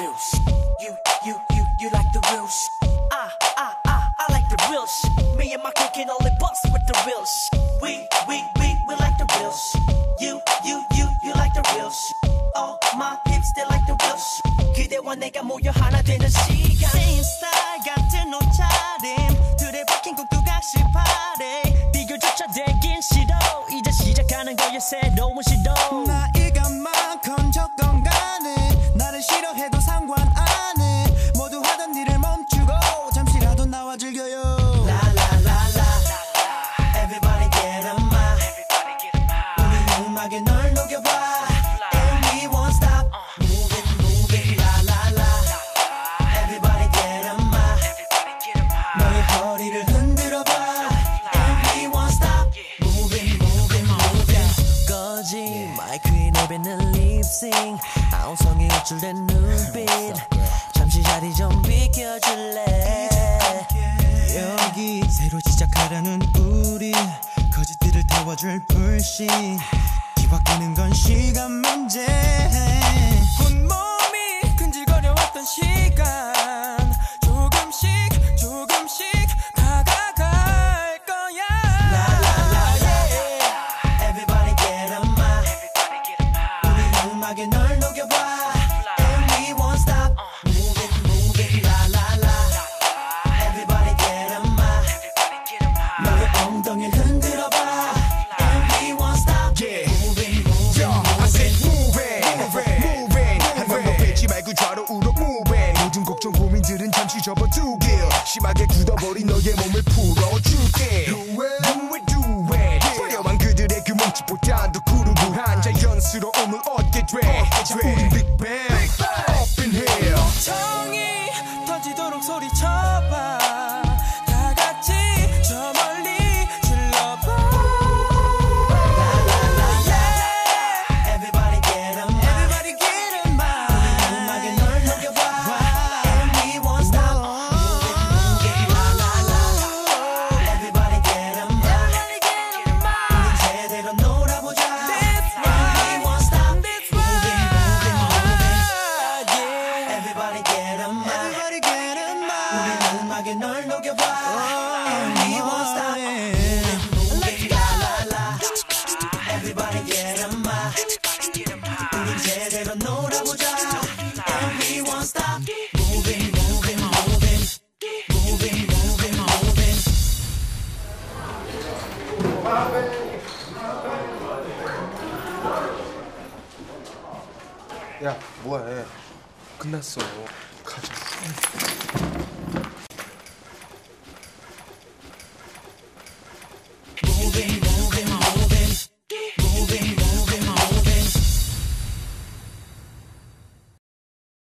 real shit. You, you, you, you like the real shit. I, I, I, I like the real shit. Me and my crew can only bust with the real shit. We, we, we, we like the real shit. You, you, you, you like the real shit. All my hips, they like the real shit. 그대와 내가 모여 하나 되는 시간. Same style 같은 옷차림. 둘의 박힌 꼭두각시 파래. 음악에 널 녹여봐. And we won't stop. Moving, moving, la la la. Everybody get on my. 너의 허리를 흔들어봐. And we won't stop. Moving, moving, moving. 거지 마이크에 내뱉는 립싱 아우성이 우쭐댄 눈빛 잠시 자리 좀 비켜줄래 여기 새로 시작하려는 우리 거짓들을 태워줄 불씨 뒤 바뀌는 건 시간 문 심하게 굳어버린 너의 몸을 풀어줄게. Do it, do it, do it. 화려한 그들의 그 몸짓보다 더 구르구한 자연스러움을 얻게 돼. 자, 우린 음악에 널 녹여봐 And we won't stop Moving, moving, la la la Everybody get on my 우린 제대로 놀아보자 And we won't stop Moving, moving, moving Moving, moving, moving 야 뭐해 끝났어 가자